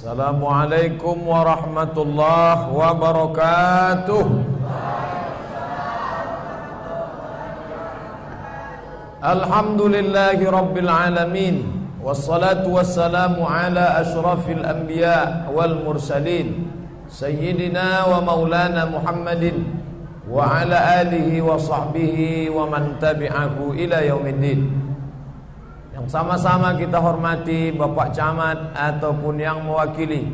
Assalamualaikum warahmatullahi wabarakatuh Alhamdulillahi rabbil alamin Wassalatu wassalamu ala ashrafil anbiya wal mursalin Sayyidina wa maulana Muhammadin Wa ala alihi wa sahbihi wa man tabi'ahu ila yaumiddin yang sama-sama kita hormati Bapak Camat ataupun yang mewakili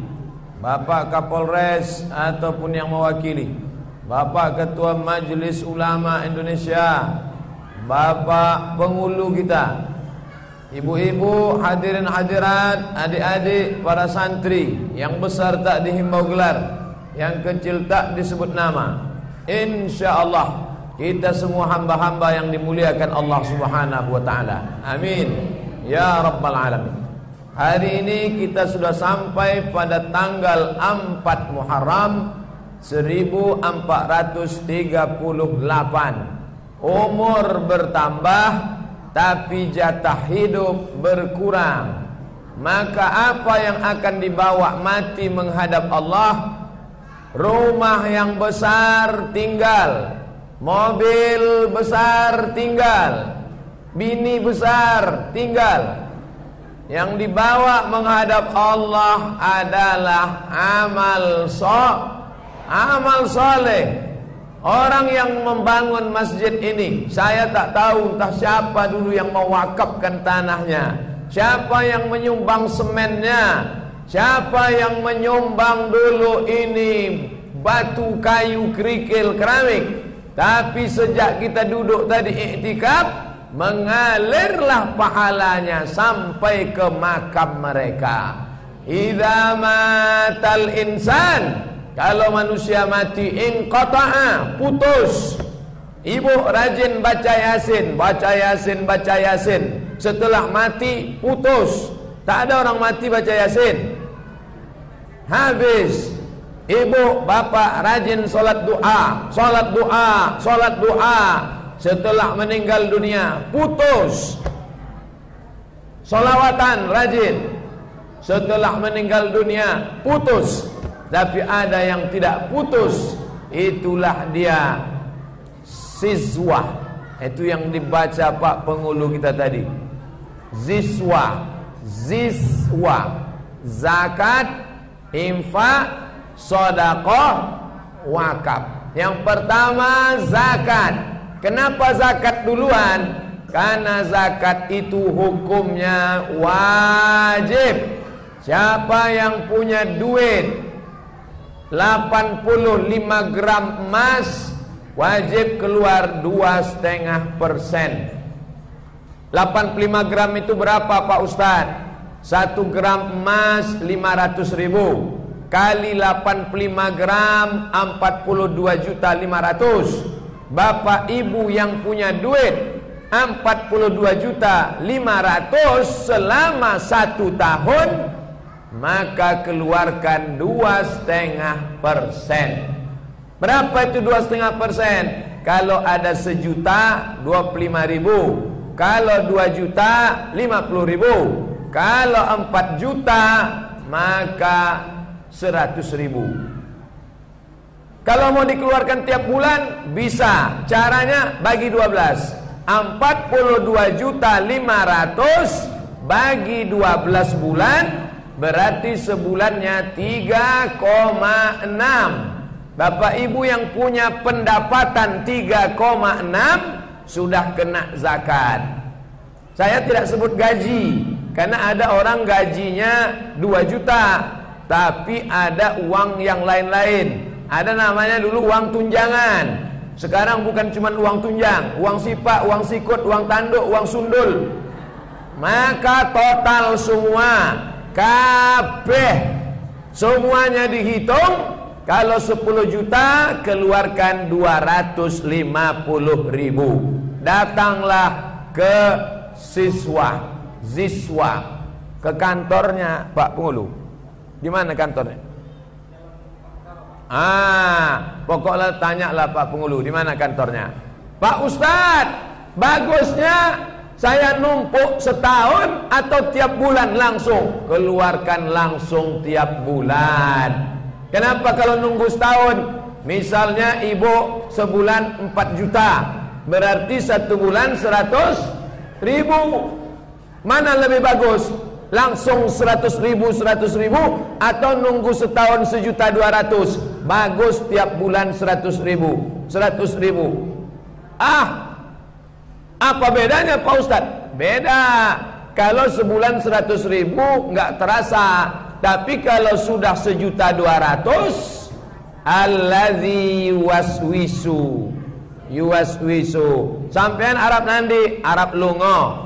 Bapak Kapolres ataupun yang mewakili Bapak Ketua Majelis Ulama Indonesia Bapak pengulu kita Ibu-ibu hadirin hadirat Adik-adik para santri Yang besar tak dihimbau gelar Yang kecil tak disebut nama Insya Allah kita semua hamba-hamba yang dimuliakan Allah Subhanahu wa taala. Amin. Ya rabbal alamin. Hari ini kita sudah sampai pada tanggal 4 Muharram 1438. Umur bertambah tapi jatah hidup berkurang. Maka apa yang akan dibawa mati menghadap Allah? Rumah yang besar tinggal Mobil besar tinggal Bini besar tinggal. Yang dibawa menghadap Allah adalah amal so Amal soleh. Orang yang membangun masjid ini Saya tak tahu entah siapa dulu yang mewakafkan tanahnya. Siapa yang menyumbang semennya? Siapa yang menyumbang dulu ini Batu, kayu, kerikil, keramik? Tapi sejak kita duduk tadi iktikaf Mengalirlah pahalanya sampai ke makam mereka. Idza matal insan Kalau manusia mati inqata'a putus. Ibu rajin baca yasin Baca yasin, baca yasin. Setelah mati putus. Tak ada orang mati baca yasin. Habis. Ibu, bapak rajin solat doa, solat doa, solat doa. Setelah meninggal dunia, putus. Solawatan rajin. Setelah meninggal dunia, putus. Tapi ada yang tidak putus. Itulah dia siswa. Itu yang dibaca Pak Pengulu kita tadi. Ziswa, ziswa, zakat, infak, sodakoh wakaf. Yang pertama zakat. Kenapa zakat duluan? Karena zakat itu hukumnya wajib. Siapa yang punya duit 85 gram emas wajib keluar dua setengah persen. 85 gram itu berapa Pak Ustadz? 1 gram emas 500 ribu kali 85 gram 42 juta 500 Bapak ibu yang punya duit 42 juta 500 selama satu tahun maka keluarkan dua setengah persen. Berapa itu dua setengah persen? Kalau ada sejuta 25 ribu. Kalau dua juta 50 ribu. Kalau empat juta maka seratus ribu Kalau mau dikeluarkan tiap bulan Bisa. Caranya bagi 12 42 juta 500 Bagi 12 bulan Berarti sebulannya 3,6 Bapak ibu yang punya pendapatan 3,6 Sudah kena zakat. Saya tidak sebut gaji Karena ada orang gajinya 2 juta tapi ada uang yang lain-lain. Ada namanya dulu uang tunjangan. Sekarang bukan cuma uang tunjang, uang sipak, uang sikut, uang tanduk, uang sundul. Maka total semua kabeh semuanya dihitung kalau 10 juta keluarkan 250 ribu Datanglah ke siswa Ziswa Ke kantornya Pak Pengulu di mana kantornya? Ah, pokoknya tanyalah Pak Pengulu, di mana kantornya? Pak Ustadz, bagusnya Saya numpuk setahun atau tiap bulan langsung? Keluarkan langsung tiap bulan. Kenapa kalau nunggu setahun? Misalnya ibu sebulan 4 juta. Berarti satu bulan 100 ribu. Mana lebih bagus? Langsung 100 ribu, 100 ribu Atau nunggu setahun sejuta 200 Bagus tiap bulan 100 ribu 100 ribu Ah apa bedanya Pak Ustadz? Beda. Kalau sebulan 100 ribu nggak terasa. Tapi kalau sudah sejuta dua ratus, Alladhi waswisu Yuwaswisu Sampean Arab nanti Arab lungo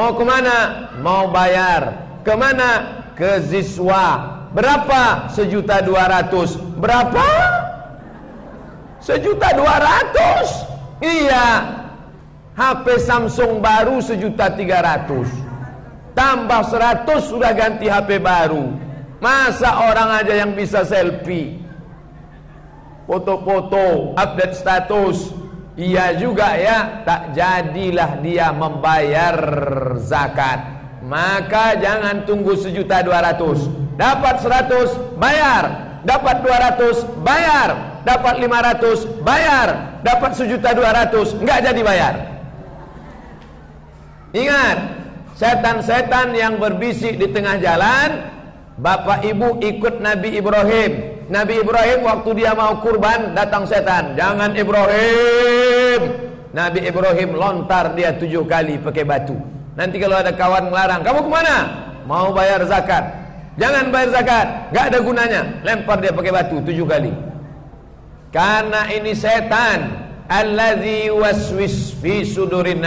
Mau ke mana? Mau bayar. Ke mana? Ke Ziswa. Berapa? Sejuta dua ratus. Berapa? Sejuta dua ratus. Iya. HP Samsung baru sejuta tiga ratus. Tambah seratus sudah ganti HP baru. Masa orang aja yang bisa selfie? Foto-foto Update status. Iya juga ya. Tak jadilah dia membayar zakat. Maka jangan tunggu sejuta dua ratus. Dapat seratus Bayar. Dapat dua ratus Bayar. Dapat lima ratus Bayar. Dapat sejuta dua ratus Enggak jadi bayar. Ingat, setan-setan yang berbisik di tengah jalan, bapak ibu ikut Nabi Ibrahim. Nabi Ibrahim waktu dia mau kurban datang setan, jangan Ibrahim. Nabi Ibrahim lontar dia tujuh kali pakai batu. Nanti kalau ada kawan melarang, kamu ke mana? Mau bayar zakat. Jangan bayar zakat, gak ada gunanya. Lempar dia pakai batu tujuh kali. Karena ini setan. Alladhi waswis fi sudurin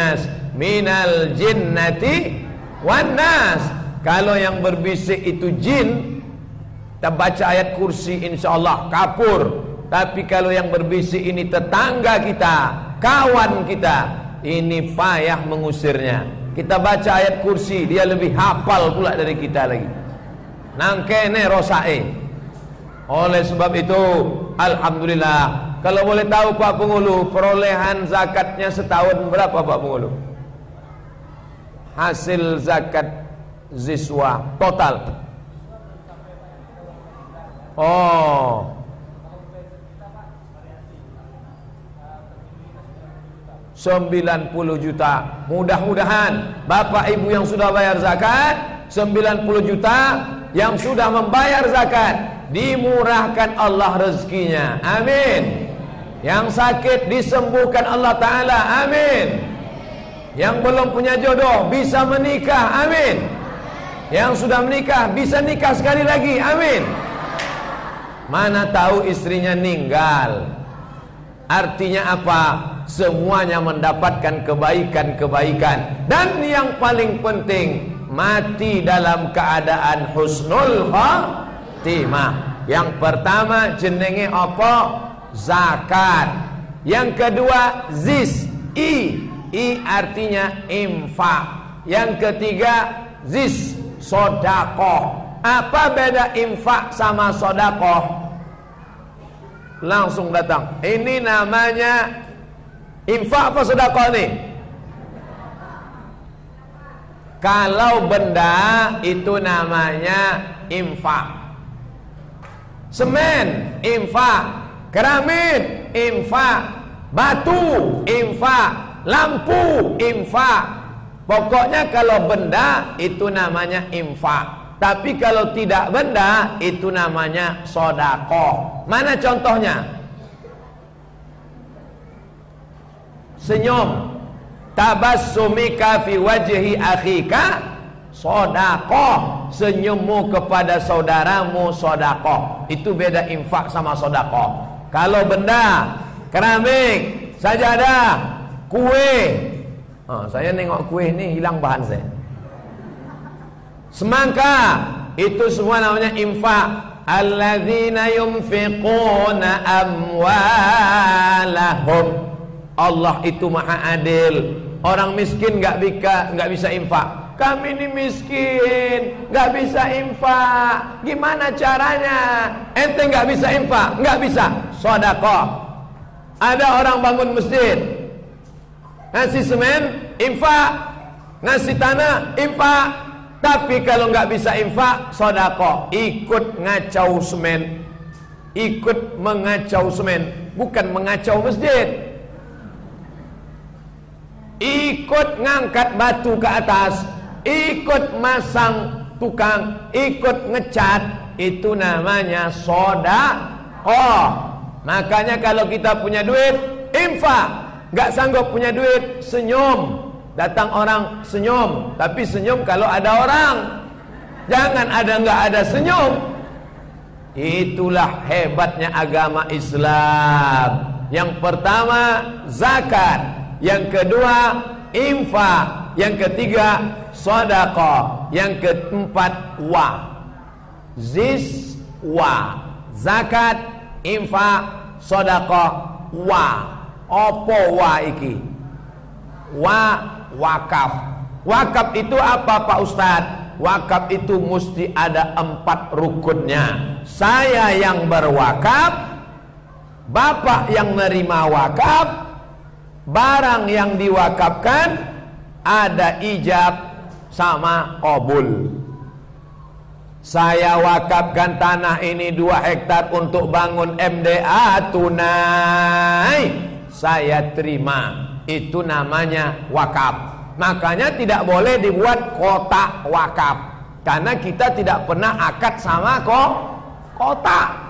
minal jinnati wan nas. Kalau yang berbisik itu jin, kita baca ayat kursi insyaallah kapur. Tapi kalau yang berbisik ini tetangga kita, kawan kita, ini payah mengusirnya. Kita baca ayat kursi, dia lebih hafal pula dari kita lagi. Nangkene rosae. Oleh sebab itu, alhamdulillah. Kalau boleh tahu Pak Pengulu, perolehan zakatnya setahun berapa Pak Pengulu? hasil zakat ziswa total oh sembilan puluh juta mudah-mudahan bapak ibu yang sudah bayar zakat sembilan puluh juta yang sudah membayar zakat dimurahkan Allah rezekinya amin yang sakit disembuhkan Allah Ta'ala amin Yang belum punya jodoh bisa menikah, amin. Yang sudah menikah bisa nikah sekali lagi, amin. Mana tahu istrinya meninggal. Artinya apa? Semuanya mendapatkan kebaikan-kebaikan. Dan yang paling penting, mati dalam keadaan husnul khatimah. Yang pertama jenenge apa? Zakat. Yang kedua zis i I artinya infak. Yang ketiga zis sodakoh. Apa beda infak sama sodakoh? Langsung datang. Ini namanya infak apa sodakoh nih? Kalau benda itu namanya infak. Semen infak, keramik infak, batu infak, lampu infak. Pokoknya kalau benda itu namanya infak. Tapi kalau tidak benda itu namanya sodako mana contohnya senyum tabassumika fi wajhi akhika sodako senyummu kepada saudaramu sodako itu beda infak sama sodako kalau benda keramik sajadah kue. Ha, saya nengok kue ini hilang bahan saya. Semangka itu semua namanya infak. Alladzina yunfiquna amwalahum. Allah itu maha adil. Orang miskin nggak bisa nggak bisa infak. Kami ini miskin, nggak bisa infak. Gimana caranya? Ente nggak bisa infak, nggak bisa. Sodako. Ada orang bangun masjid, ngasih semen infak ngasih tanah infak tapi kalau nggak bisa infak sodako ikut ngacau semen ikut mengacau semen bukan mengacau masjid ikut ngangkat batu ke atas ikut masang tukang ikut ngecat itu namanya soda oh makanya kalau kita punya duit infak. Nggak sanggup punya duit senyum. Datang orang senyum. Tapi senyum kalau ada orang. Jangan ada nggak ada senyum. Itulah hebatnya agama Islam. Yang pertama zakat yang kedua infak, yang ketiga sedekah, yang keempat wa. Zis wa. Zakat, infak, sedekah, wa. Opo wa iki? Wa wakaf. Wakaf itu apa Pak Ustadz? Wakaf itu mesti ada empat rukunnya. Saya yang berwakaf, Bapak yang nerima wakaf, barang yang diwakafkan ada ijab sama kabul saya wakafkan tanah ini dua hektar untuk bangun MDA tunai. Saya terima. Itu namanya wakaf. Makanya tidak boleh dibuat kotak wakaf. Karena kita tidak pernah akad sama kok kotak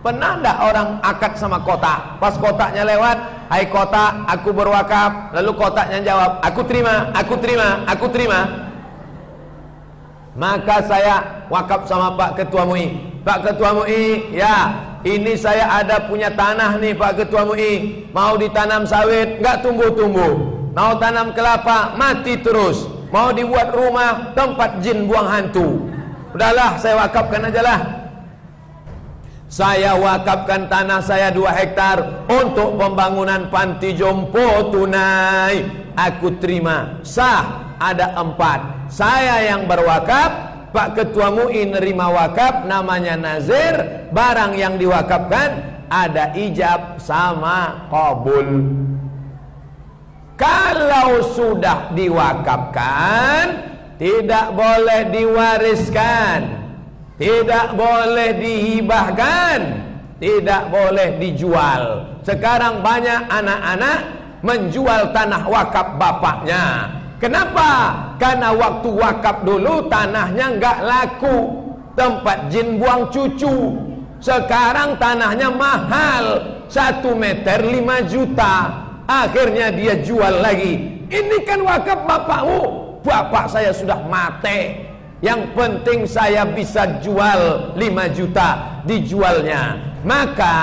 Pernah orang akad sama kotak? Pas kotaknya lewat, hai kotak, aku berwakaf. Lalu kotaknya jawab, aku terima, aku terima, aku terima. Maka saya wakaf sama Pak Ketua MUI. Pak Ketua MUI, ya, ini saya ada punya tanah nih Pak Ketua MUI. Mau ditanam sawit, enggak tumbuh-tumbuh. Mau tanam kelapa, mati terus. Mau dibuat rumah, tempat jin buang hantu. Udahlah, saya wakafkan aja lah. Saya wakafkan tanah saya dua hektar untuk pembangunan panti jompo tunai. Aku terima. Sah ada empat. Saya yang berwakaf, Pak Ketua MUI nerima wakaf namanya Nazir. Barang yang diwakafkan ada ijab sama kabul. Kalau sudah diwakafkan, tidak boleh diwariskan. Tidak boleh dihibahkan. Tidak boleh dijual. Sekarang banyak anak-anak Menjual tanah wakaf bapaknya. Kenapa? Karena waktu wakaf dulu tanahnya nggak laku. Tempat jin buang cucu. Sekarang tanahnya mahal. Satu meter lima juta. Akhirnya dia jual lagi. Ini kan wakaf bapakmu. Bapak saya sudah mati yang penting saya bisa jual 5 juta dijualnya. Maka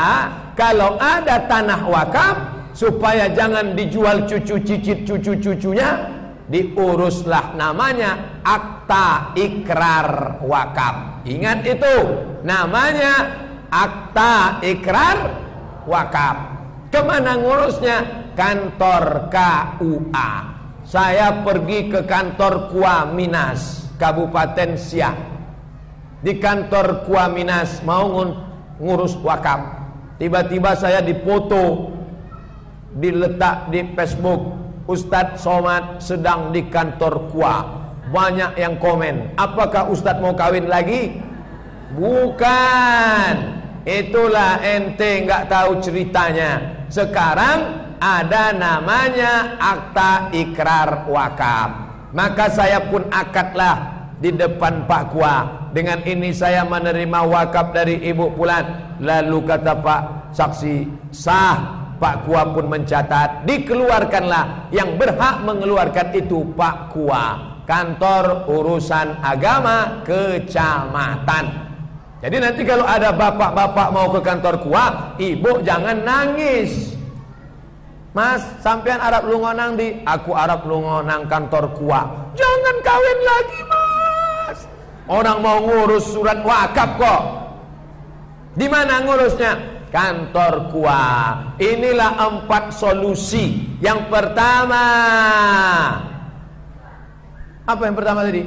kalau ada tanah wakaf supaya jangan dijual cucu cicit cucu-cucunya diuruslah namanya akta ikrar wakaf. Ingat itu namanya akta ikrar wakaf. Ke mana ngurusnya? Kantor KUA. Saya pergi ke kantor Kuaminas Kabupaten Siak. Di kantor Kuaminas mau ngurus wakaf. Tiba-tiba saya dipoto diletak di Facebook Ustadz Somad sedang di kantor Kua banyak yang komen apakah Ustadz mau kawin lagi? Bukan. Itulah ente nggak tahu ceritanya. Sekarang ada namanya akta ikrar wakaf maka saya pun akadlah di depan Pak Kua. Dengan ini saya menerima wakaf dari Ibu Pulan. Lalu kata Pak saksi sah. Pak Kua pun mencatat, dikeluarkanlah yang berhak mengeluarkan itu Pak Kua, kantor urusan agama kecamatan. Jadi nanti kalau ada bapak-bapak mau ke kantor Kua, ibu jangan nangis. Mas, sampean Arab lungonang di, aku Arab lungonang kantor kuah. Jangan kawin lagi, Mas. Orang mau ngurus surat wakaf kok. Di mana ngurusnya? Kantor kuah. Inilah empat solusi. Yang pertama, apa yang pertama tadi?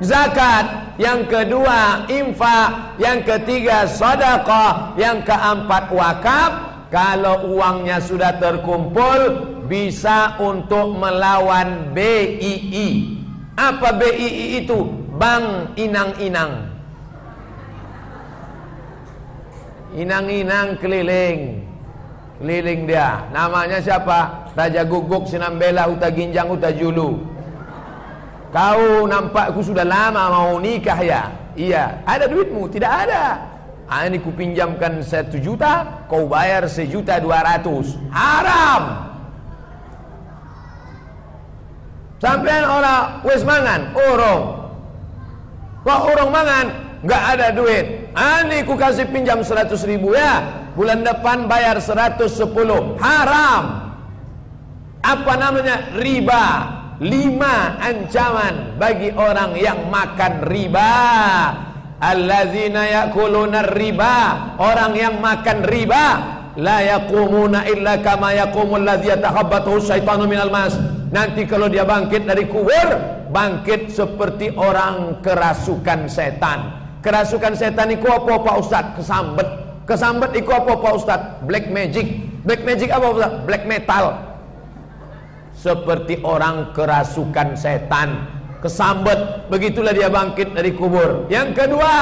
Zakat. Yang kedua, infak. Yang ketiga, sedekah. Yang keempat, wakaf kalau uangnya sudah terkumpul bisa untuk melawan BII. Apa BII itu? Bank Inang-Inang. Inang-inang keliling. Keliling dia. Namanya siapa? Raja Guguk Sinambela Uta Ginjang Uta Julu. Kau nampak aku sudah lama mau nikah ya? Iya. Ada duitmu? Tidak ada. Ah, ini ku pinjamkan satu juta, kau bayar sejuta dua ratus. Haram. Sampai orang wes mangan, orang. Kok orang mangan? Enggak ada duit. Ani ku kasih pinjam 100 ribu ya. Bulan depan bayar 110. Haram. Apa namanya? Riba. Lima ancaman bagi orang yang makan riba. Allazina yakuluna riba. Orang yang makan riba. La yakumuna illa kama yakumul ladzi yatakhabbathu syaitanu minal mas. Nanti kalau dia bangkit dari kubur, bangkit seperti orang kerasukan setan. Kerasukan setan itu apa Pak Ustaz? Kesambet. Kesambet itu apa Pak Ustaz? Black magic. Black magic apa Pak Ustaz? Black metal. Seperti orang kerasukan setan. Kesambet. Begitulah dia bangkit dari kubur. Yang kedua,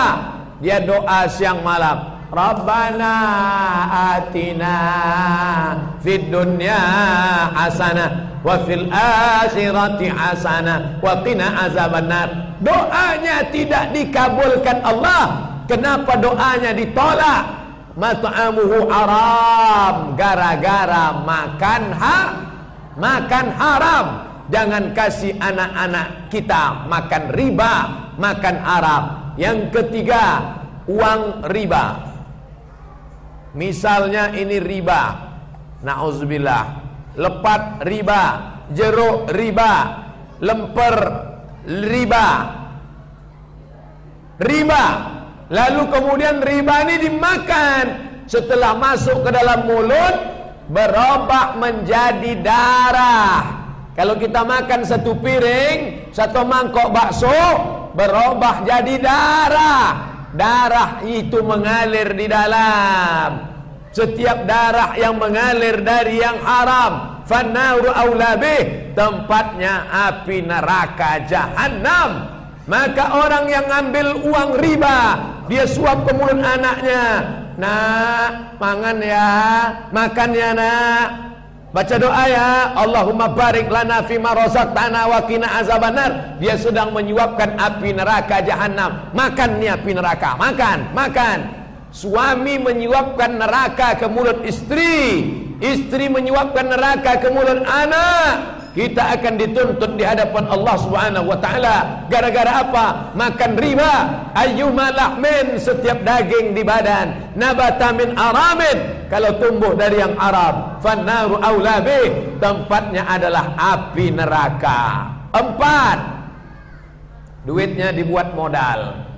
dia doa siang malam. Rabbana atina fid dunya hasanah wa fil akhirati hasanah wa qina azabannar. Doanya tidak dikabulkan Allah. Kenapa doanya ditolak? Mat'amuhu haram gara-gara makan ha makan haram. Jangan kasih anak-anak kita makan riba, makan haram. Yang ketiga, uang riba. Misalnya ini riba. Nauzubillah. Lepat riba, jeruk riba, lemper riba. Riba. Lalu kemudian riba ini dimakan. Setelah masuk ke dalam mulut berubah menjadi darah. Kalau kita makan satu piring, satu mangkok bakso, berubah jadi darah. Darah itu mengalir di dalam. Setiap darah yang mengalir dari yang haram aulabi tempatnya api neraka jahanam maka orang yang ambil uang riba dia suap ke mulut anaknya. Nak mangan ya makan ya nak Baca doa ya Allahumma barik lana fima razaqtana wa qina azabannar. Dia sedang menyuapkan api neraka jahanam. Makan nih api neraka, makan, makan. Suami menyuapkan neraka ke mulut istri. Istri menyuapkan neraka ke mulut anak kita akan dituntut di hadapan Allah Subhanahu wa taala gara-gara apa? Makan riba. Ayyuma lahmin setiap daging di badan nabata min aramin kalau tumbuh dari yang Arab fannaru aula tempatnya adalah api neraka. Empat duitnya dibuat modal.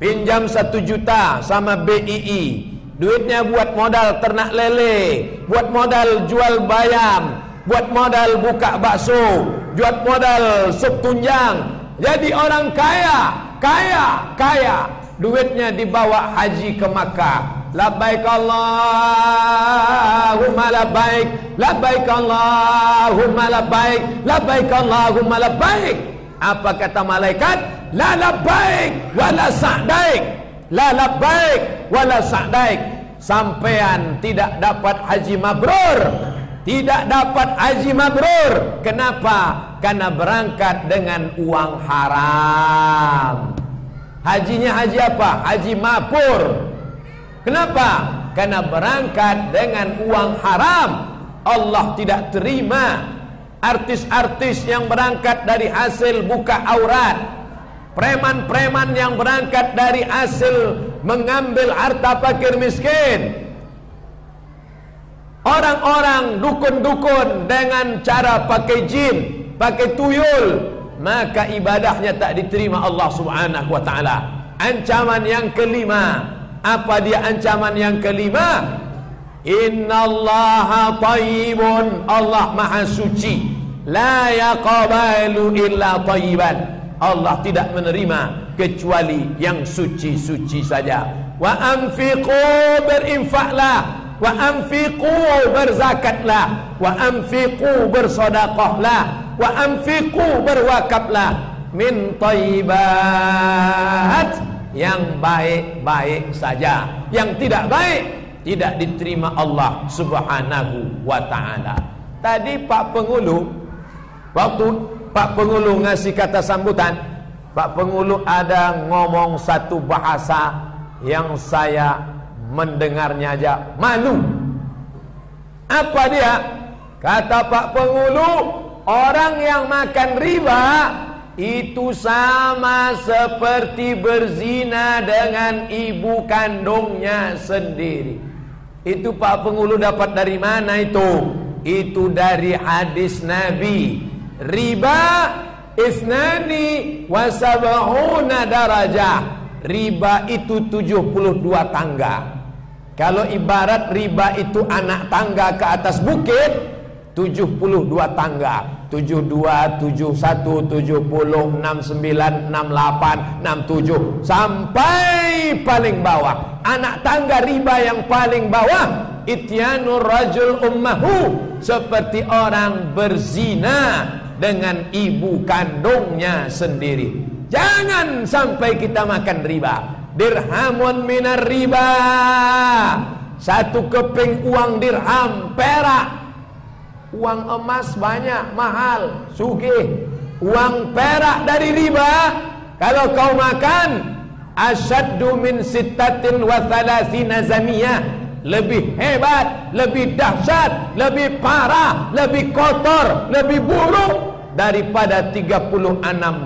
Pinjam satu juta sama BII. Duitnya buat modal ternak lele, buat modal jual bayam, buat modal buka bakso, buat modal sup tunjang. Jadi orang kaya, kaya, kaya. Duitnya dibawa haji ke Makkah. Labbaik Allahumma labbaik, labbaik Allahumma labbaik, labbaik Allahumma labbaik. Apa kata malaikat? La labbaik wala sa'daik. La labbaik wala sa'daik. Sampean tidak dapat haji mabrur tidak dapat haji mabrur. Kenapa? Karena berangkat dengan uang haram. Hajinya haji apa? Haji mapur. Kenapa? Karena berangkat dengan uang haram. Allah tidak terima artis-artis yang berangkat dari hasil buka aurat. Preman-preman yang berangkat dari hasil mengambil harta fakir miskin Orang-orang dukun-dukun dengan cara pakai jin, pakai tuyul, maka ibadahnya tak diterima Allah Subhanahu wa taala. Ancaman yang kelima, apa dia ancaman yang kelima? Innallaha thayyibun, Allah Maha suci. La yaqbalu illa thayyiban. Allah tidak menerima kecuali yang suci-suci saja. Wa anfiqu berinfaklah wa anfiqu berzakatlah. Wa anfiqu bersodaqahlah wa anfiqu berwakaflah. Min taibat yang baik-baik saja. Yang tidak baik tidak diterima Allah Subhanahu wa taala. Tadi Pak Pengulu waktu Pak Pengulu ngasih kata sambutan Pak Pengulu ada ngomong satu bahasa yang saya mendengarnya aja malu apa dia kata Pak Pengulu orang yang makan riba itu sama seperti berzina dengan ibu kandungnya sendiri. Itu Pak Pengulu dapat dari mana itu? Itu dari hadis Nabi. Riba isnani wasabahuna darajah. Riba itu 72 tangga. Kalau ibarat riba itu anak tangga ke atas bukit, 72 tangga. 72, 71, 70, 69, 68, 67 sampai paling bawah. Anak tangga riba yang paling bawah ityanur rajul ummahu seperti orang berzina dengan ibu kandungnya sendiri. Jangan sampai kita makan riba. Dirhamun minar riba. Satu keping uang dirham perak Uang emas banyak, mahal, sugih. Uang perak dari riba, kalau kau makan, asyaddu min sittatin wa thalathina zamiyah. Lebih hebat, lebih dahsyat, lebih parah, lebih kotor, lebih buruk daripada 36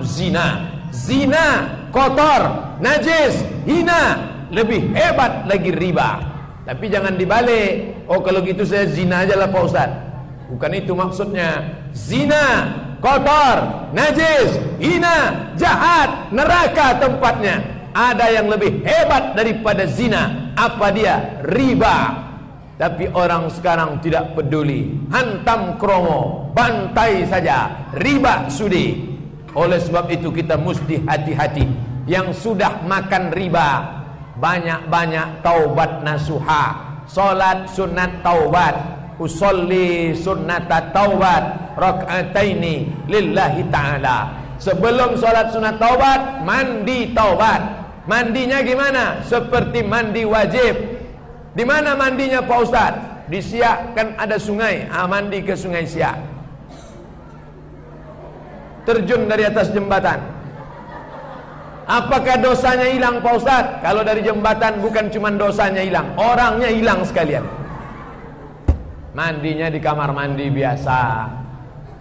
zina. Zina, kotor, najis, hina, lebih hebat lagi riba. Tapi jangan dibalik. Oh kalau gitu saya zina aja lah Pak Ustaz. Bukan itu maksudnya Zina, kotor, najis, hina, jahat, neraka tempatnya Ada yang lebih hebat daripada zina Apa dia? Riba Tapi orang sekarang tidak peduli Hantam kromo, bantai saja Riba sudi Oleh sebab itu kita mesti hati-hati. Yang sudah makan riba Banyak-banyak taubat nasuha. Solat sunat taubat. Usolli sunnata taubat. Rakaataini lillahi ta'ala. Sebelum solat sunat taubat mandi taubat. Mandinya gimana? Seperti mandi wajib. Di mana mandinya Pak Ustaz? Di Siak kan ada sungai. Ah, mandi ke sungai Siak terjun dari atas jembatan. Apakah dosanya hilang Pak Ustaz kalau dari jembatan bukan cuma dosanya hilang orangnya hilang sekalian. Mandinya di kamar mandi biasa.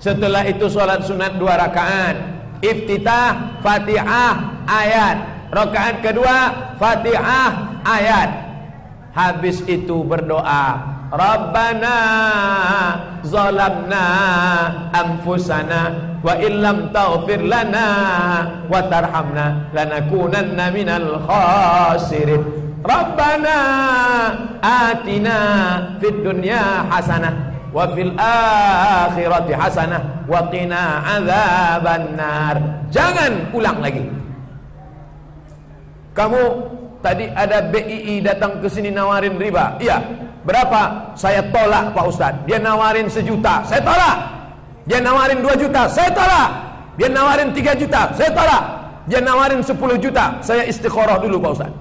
Setelah itu sholat sunat dua rakaat. Iftitah fatihah ayat. Rakaat kedua fatihah ayat. Habis itu berdoa Rabbana zalamna anfusana wa illam taghfir lana wa tarhamna lanakunanna minal khasirin Rabbana atina fid dunya hasanah wa fil akhirati hasanah wa qina adzabannar. Jangan ulang lagi. Kamu tadi ada BII datang ke sini nawarin riba. Iya. Berapa? Saya tolak Pak Ustaz. Dia nawarin sejuta. Saya tolak. Dia nawarin dua juta. Saya tolak. Dia nawarin tiga juta. Saya tolak. Dia nawarin sepuluh juta. Saya istikharah dulu Pak Ustaz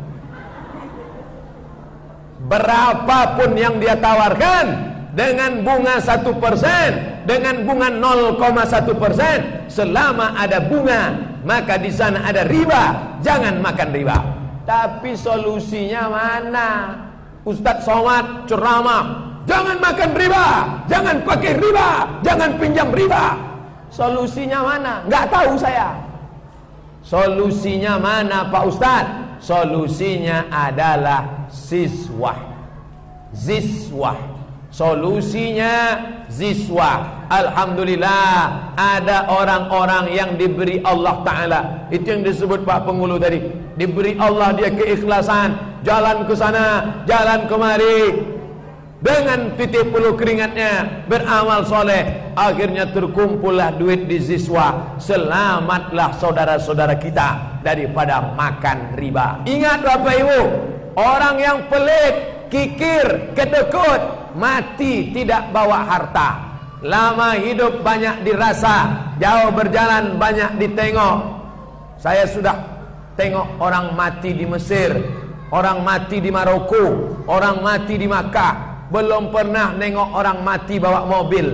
berapapun yang dia tawarkan dengan bunga satu persen dengan bunga 0,1 persen selama ada bunga maka di sana ada riba jangan makan riba tapi solusinya mana Ustadz Somad ceramah jangan makan riba jangan pakai riba jangan pinjam riba. Solusinya mana? Nggak tahu saya. Solusinya mana Pak Ustadz solusinya adalah siswa. Ziswah solusinya ziswa Alhamdulillah ada orang-orang yang diberi Allah Ta'ala. Itu yang disebut Pak Pengulu tadi. Diberi Allah dia keikhlasan jalan ke sana jalan kemari dengan titik puluh keringatnya beramal soleh akhirnya terkumpullah duit di siswa selamatlah saudara-saudara kita daripada makan riba ingat Bapak Ibu orang yang pelit kikir, kedekut, mati tidak bawa harta. Lama hidup banyak dirasa, jauh berjalan banyak ditengok. Saya sudah tengok orang mati di Mesir, orang mati di Maroko, orang mati di Makkah. Belum pernah nengok orang mati bawa mobil.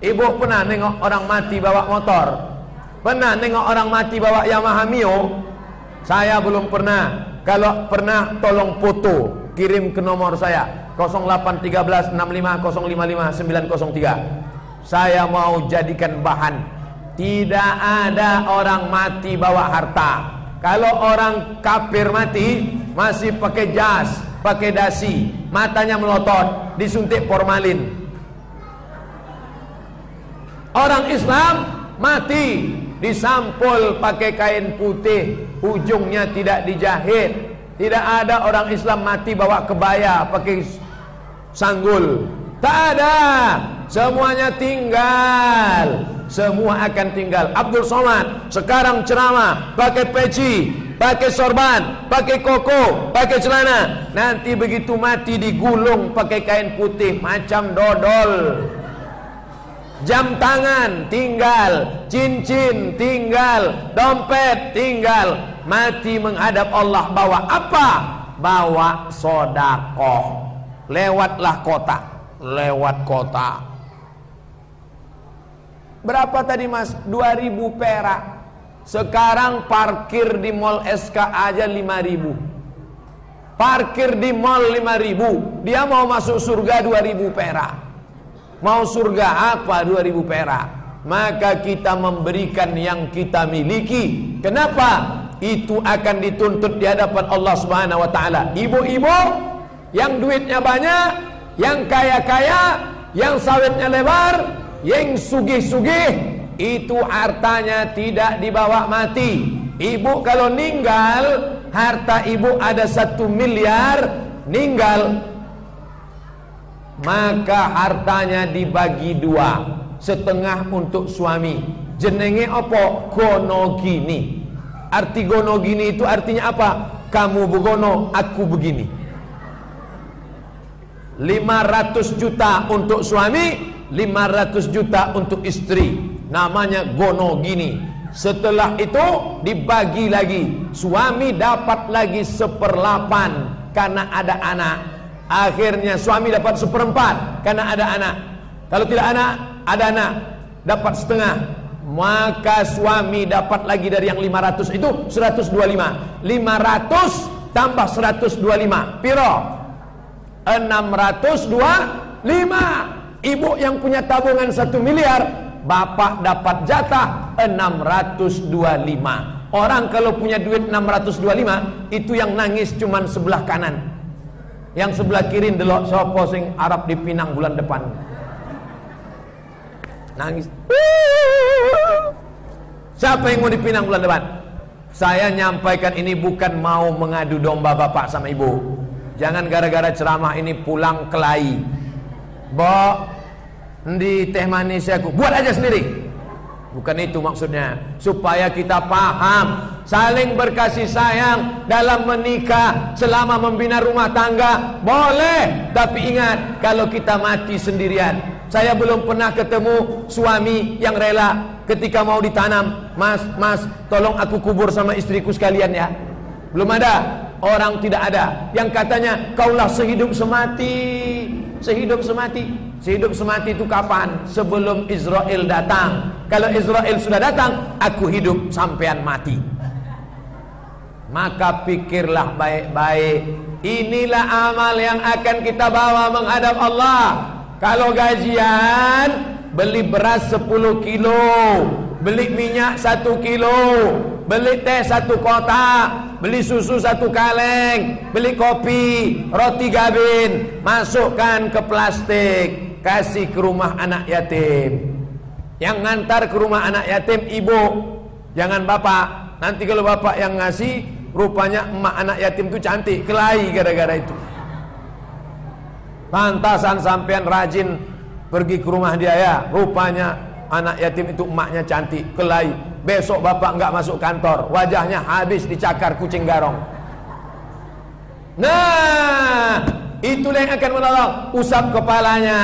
Ibu pernah nengok orang mati bawa motor? Pernah nengok orang mati bawa Yamaha Mio? Saya belum pernah. Kalau pernah tolong foto, kirim ke nomor saya 0813 Saya mau jadikan bahan. Tidak ada orang mati bawa harta. Kalau orang kafir mati masih pakai jas, pakai dasi, matanya melotot, disuntik formalin. Orang Islam mati disampul pakai kain putih ujungnya tidak dijahit. Tidak ada orang Islam mati bawa kebaya pakai sanggul. Tak ada semuanya tinggal semua akan tinggal Abdul Somad sekarang ceramah pakai peci pakai sorban pakai koko pakai celana nanti begitu mati digulung pakai kain putih macam dodol Jam tangan tinggal, cincin tinggal, dompet tinggal. Mati menghadap Allah bawa apa? Bawa sodakoh. Lewatlah kota, lewat kota. Berapa tadi mas? 2000 perak. Sekarang parkir di mall SK aja 5000. Parkir di mall 5000. Dia mau masuk surga 2000 perak. Mau surga apa 2000 perak? Maka kita memberikan yang kita miliki. Kenapa? Itu akan dituntut di hadapan Allah Subhanahu wa taala. Ibu-ibu yang duitnya banyak, yang kaya-kaya, yang sawitnya lebar, yang sugih-sugih, itu hartanya tidak dibawa mati. Ibu kalau ninggal, harta ibu ada satu miliar, ninggal maka hartanya dibagi dua setengah untuk suami. Jenenge apa? Gono gini arti gono gini itu artinya apa? Kamu begono aku begini. 500 juta untuk suami 500 juta untuk istri namanya gono gini setelah itu dibagi lagi suami dapat lagi seperlapan karena ada anak Akhirnya suami dapat seperempat karena ada anak. Kalau tidak anak, ada anak dapat setengah. Maka suami dapat lagi dari yang 500 itu 125. 500 tambah 125. Piro? 625. Ibu yang punya tabungan 1 miliar, bapak dapat jatah 625. Orang kalau punya duit 625 itu yang nangis cuman sebelah kanan. Yang sebelah kiri delok sapa sing Arab dipinang bulan depan. Nangis. Siapa yang mau dipinang bulan depan? Saya nyampaikan ini bukan mau mengadu domba bapak sama ibu. Jangan gara-gara ceramah ini pulang kelahi. Bo, di teh manis aku buat aja sendiri. Bukan itu maksudnya. Supaya kita paham. Saling berkasih sayang dalam menikah. Selama membina rumah tangga. Boleh. Tapi ingat. Kalau kita mati sendirian. Saya belum pernah ketemu suami yang rela. Ketika mau ditanam. Mas, mas. Tolong aku kubur sama istriku sekalian ya. Belum ada. Orang tidak ada. Yang katanya. Kaulah sehidup semati. Sehidup semati. Hidup semati itu kapan? Sebelum Israel datang. Kalau Israel sudah datang, aku hidup sampean mati. Maka pikirlah baik-baik. Inilah amal yang akan kita bawa menghadap Allah. Kalau gajian, beli beras 10 kilo, beli minyak 1 kilo, beli teh satu kotak, beli susu satu kaleng, beli kopi, roti gabin, masukkan ke plastik kasih ke rumah anak yatim. Yang ngantar ke rumah anak yatim ibu, jangan bapak. Nanti kalau bapak yang ngasih, rupanya emak anak yatim itu cantik, kelahi gara-gara itu. Pantasan sampean rajin pergi ke rumah dia ya, rupanya anak yatim itu emaknya cantik, kelahi. Besok bapak nggak masuk kantor, wajahnya habis dicakar kucing garong. Nah, itulah yang akan menolong. Usap kepalanya.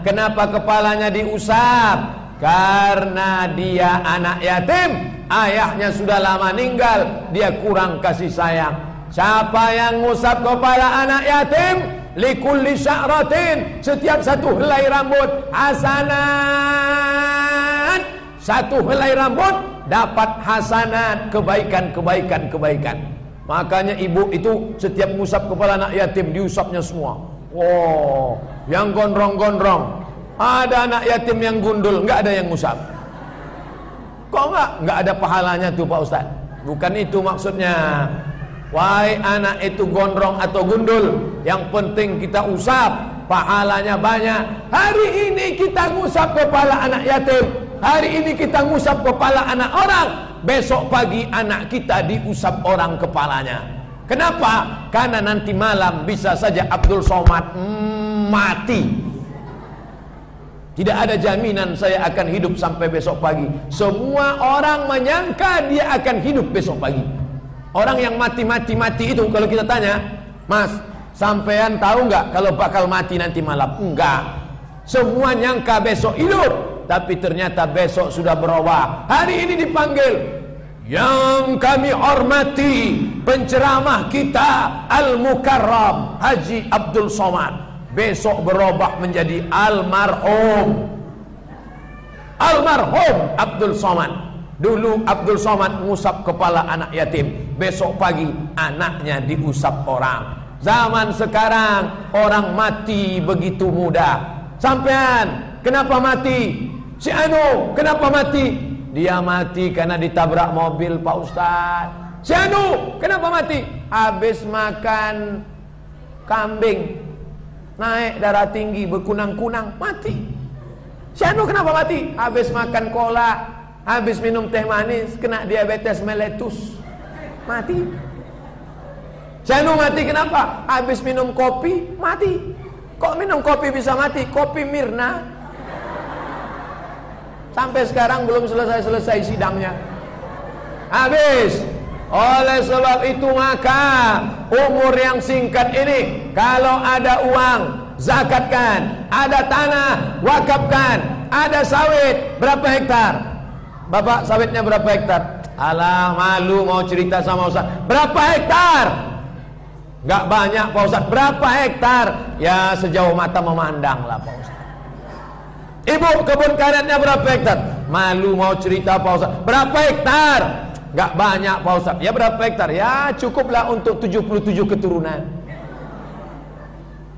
Kenapa kepalanya diusap? Karena dia anak yatim, ayahnya sudah lama meninggal, dia kurang kasih sayang. Siapa yang ngusap kepala anak yatim? Likulli sya'ratin Setiap satu helai rambut Hasanat Satu helai rambut Dapat hasanat Kebaikan, kebaikan, kebaikan Makanya ibu itu setiap ngusap kepala anak yatim Diusapnya semua Wow Yang gondrong-gondrong ada anak yatim yang gundul, nggak ada yang ngusap. Kok nggak? Nggak ada pahalanya tuh Pak Ustaz. Bukan itu maksudnya. Wahai anak itu gondrong atau gundul, yang penting kita usap, pahalanya banyak. Hari ini kita ngusap kepala anak yatim, hari ini kita ngusap kepala anak orang, besok pagi anak kita diusap orang kepalanya. Kenapa? Karena nanti malam bisa saja Abdul Somad mm, mati tidak ada jaminan saya akan hidup sampai besok pagi. Semua orang menyangka dia akan hidup besok pagi. Orang yang mati-mati-mati itu kalau kita tanya, Mas, sampean tahu nggak kalau bakal mati nanti malam? Enggak. Semua nyangka besok hidup, tapi ternyata besok sudah berubah. Hari ini dipanggil yang kami hormati penceramah kita Al-Mukarram Haji Abdul Somad besok berubah menjadi almarhum almarhum Abdul Somad dulu Abdul Somad mengusap kepala anak yatim besok pagi anaknya diusap orang zaman sekarang orang mati begitu mudah. Sampean kenapa mati? Si Anu kenapa mati? Dia mati karena ditabrak mobil Pak Ustaz. Si Anu kenapa mati? Habis makan kambing. Naik darah tinggi berkunang-kunang mati. Sianu kenapa mati? Habis makan cola habis minum teh manis kena diabetes meletus mati Sianu mati kenapa habis minum kopi mati kok minum kopi bisa mati kopi Mirna sampai sekarang belum selesai-selesai sidangnya habis oleh sebab itu maka umur yang singkat ini kalau ada uang zakatkan, ada tanah wakafkan, ada sawit berapa hektar? Bapak sawitnya berapa hektar? Alah malu mau cerita sama Ustaz. Berapa hektar? Gak banyak Pak Ustaz. Berapa hektar? Ya sejauh mata memandang lah Pak Ustaz. Ibu kebun karetnya berapa hektar? Malu mau cerita Pak Ustaz. Berapa hektar? Gak banyak Pak Ustaz Ya berapa hektar? Ya cukuplah untuk 77 keturunan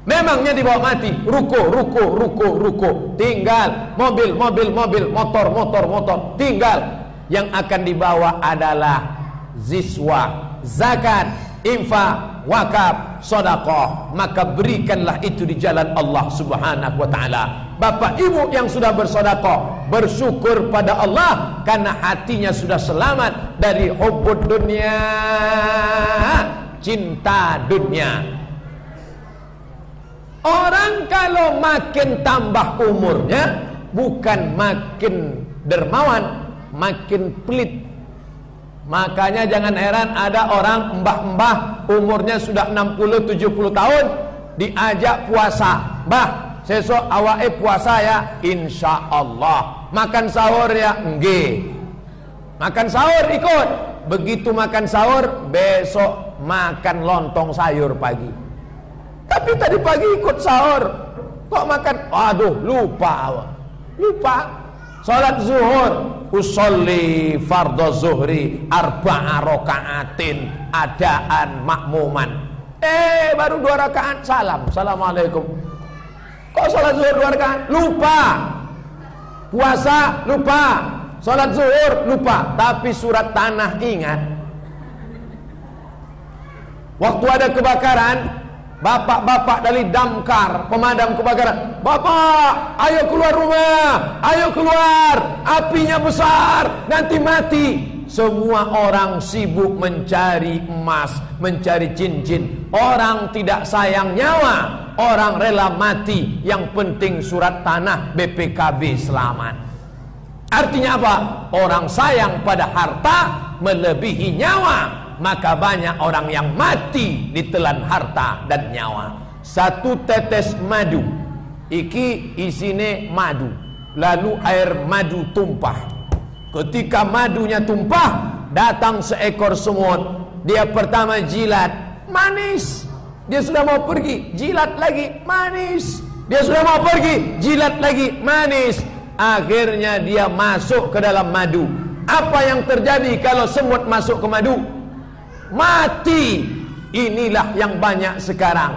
Memangnya dibawa mati Ruko, ruko, ruko, ruko Tinggal mobil, mobil, mobil Motor, motor, motor Tinggal Yang akan dibawa adalah Ziswa, zakat, infak, wakaf, sodakoh. Maka berikanlah itu di jalan Allah subhanahu wa ta'ala. Bapak ibu yang sudah bersodakoh Bersyukur pada Allah Karena hatinya sudah selamat Dari hubud dunia Cinta dunia. Orang kalau makin tambah umurnya Bukan makin dermawan Makin pelit Makanya jangan heran ada orang mbah-mbah Umurnya sudah 60-70 tahun Diajak puasa. Mbah Sesok awake puasa ya insya Allah Makan sahur ya enggak Makan sahur ikut. Begitu makan sahur Besok makan lontong sayur pagi. Tapi tadi pagi ikut sahur. Kok makan? Aduh lupa Lupa. Salat zuhur Usolli fardhu zuhri Arba'a rokaatin Adaan makmuman Eh baru dua rakaat salam Assalamualaikum Kok sholat zuhur dua rakaat? Lupa. Puasa lupa. Sholat zuhur lupa. Tapi surat tanah ingat. Waktu ada kebakaran, bapak-bapak dari damkar, pemadam kebakaran, bapak, ayo keluar rumah, ayo keluar, apinya besar, nanti mati. Semua orang sibuk mencari emas, mencari cincin. Orang tidak sayang nyawa, Orang rela mati. Yang penting surat tanah BPKB selamat. Artinya apa? Orang sayang pada harta Melebihi nyawa maka banyak orang yang mati ditelan harta dan nyawa. Satu tetes madu, iki isine madu, lalu air madu tumpah. Ketika madunya tumpah, datang seekor semut. Dia pertama jilat, manis. Dia sudah mau pergi, jilat lagi, manis. Dia sudah mau pergi, jilat lagi, manis. Akhirnya dia masuk ke dalam madu. Apa yang terjadi kalau semut masuk ke madu? Mati. Inilah yang banyak sekarang.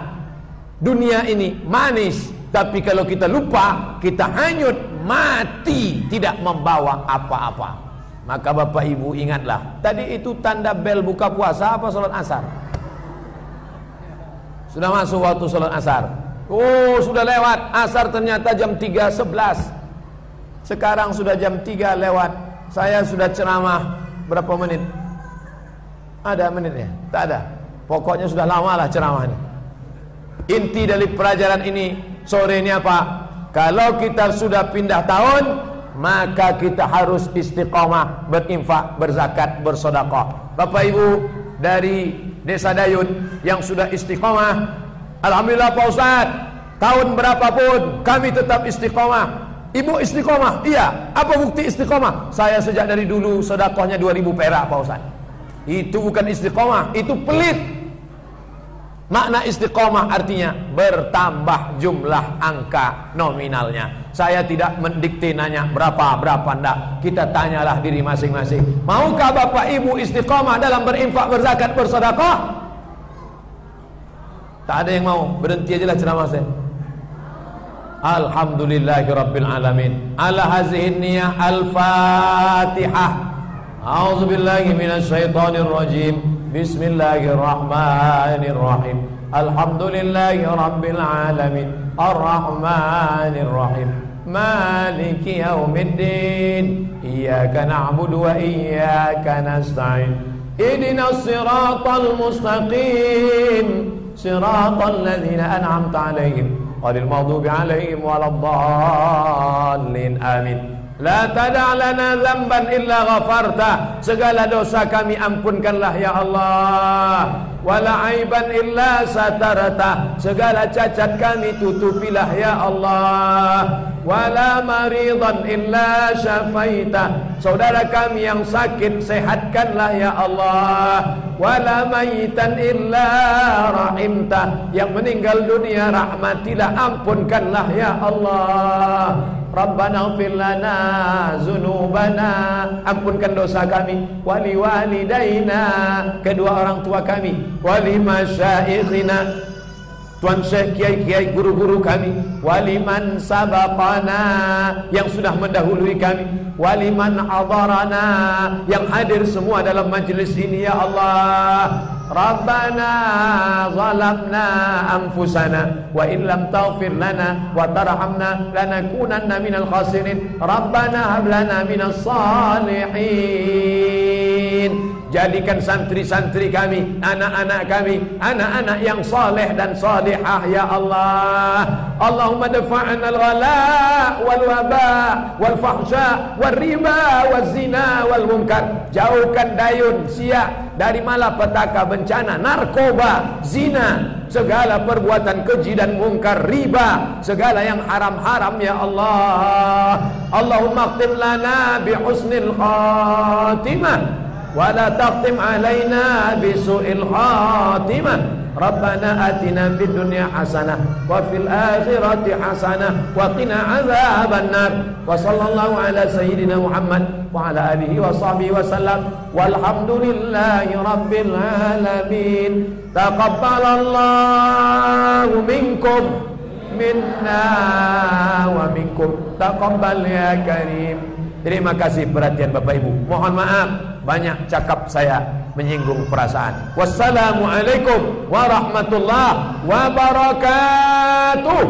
Dunia ini manis, tapi kalau kita lupa, kita hanyut, mati, tidak membawa apa-apa. Maka Bapak Ibu ingatlah, tadi itu tanda bel buka puasa apa sholat asar? Sudah masuk waktu sholat asar. Oh, sudah lewat. Asar ternyata jam 3.11. Sekarang sudah jam 3 lewat. Saya sudah ceramah berapa menit? Ada menitnya? Tak ada. Pokoknya sudah lama lah ceramah ini. Inti dari pelajaran ini sore ini apa? Kalau kita sudah pindah tahun, maka kita harus istiqomah, berinfak, berzakat, bersedekah. Bapak Ibu dari Desa Dayun yang sudah istiqomah, alhamdulillah Pak Ustaz, tahun berapapun kami tetap istiqomah. Ibu istiqomah, iya. Apa bukti istiqomah? Saya sejak dari dulu sedekahnya 2000 perak Pak Ustaz. Itu bukan istiqomah, itu pelit. Makna istiqomah artinya bertambah jumlah angka nominalnya. Saya tidak mendikte nanya berapa berapa ndak. Kita tanyalah diri masing-masing. Maukah Bapak Ibu istiqomah dalam berinfak, berzakat, bersedekah? Tak ada yang mau. Berhenti aja lah ceramah saya. Alhamdulillahi Rabbil Alamin Ala Al-Fatihah أعوذ بالله من الشيطان الرجيم. بسم الله الرحمن الرحيم. الحمد لله رب العالمين. الرحمن الرحيم. مالك يوم الدين. إياك نعبد وإياك نستعين. إدنا الصراط المستقيم. صراط الذين أنعمت عليهم. وللمغضوب عليهم ولا الضالين. آمين. La tada' lana zamban illa ghafarta. Segala dosa kami ampunkanlah ya Allah. Wala aiban illa satarata Segala cacat kami tutupilah ya Allah. Wala maridan illa syafaita. Saudara kami yang sakit sehatkanlah ya Allah. Wala mayitan illa rahimta. Yang meninggal dunia rahmatilah ampunkanlah ya Allah Rabbana ighfir lana dzunubana ampunkan dosa kami. Wali walidaina kedua orang tua kami. Wali masyaikhina Tuan Syekh kiai-kiai guru-guru kami waliman sabaqana yang sudah mendahului kami waliman hadarana yang hadir semua dalam majlis ini ya Allah. Rabbana zalamna anfusana wa in lam taghfir lana wa tarhamna lanakunanna minal khasirin. Rabbana hab lana minas salihin Jadikan santri-santri kami, anak-anak kami, anak-anak yang saleh dan salihah ya Allah. Allahumma dafa'na al-ghala wal waba wal fahsya wal riba wal zina wal munkar. Jauhkan dayun siap dari malapetaka bencana narkoba, zina, segala perbuatan keji dan mungkar, riba, segala yang haram-haram ya Allah. Allahumma khtim lana bi husnil khatimah ولا تختم علينا بسوء الخاتمة ربنا آتنا في الدنيا حسنة وفي الآخرة حسنة وقنا عذاب النار. وصلى الله على سيدنا محمد وعلى آله وصحبه وسلم. والحمد لله رب العالمين. تقبل الله منكم. منا ومنكم. تقبل يا كريم. Terima kasih perhatian Bapak Ibu. Mohon maaf. Banyak cakap saya menyinggung perasaan. Wassalamualaikum warahmatullahi wabarakatuh.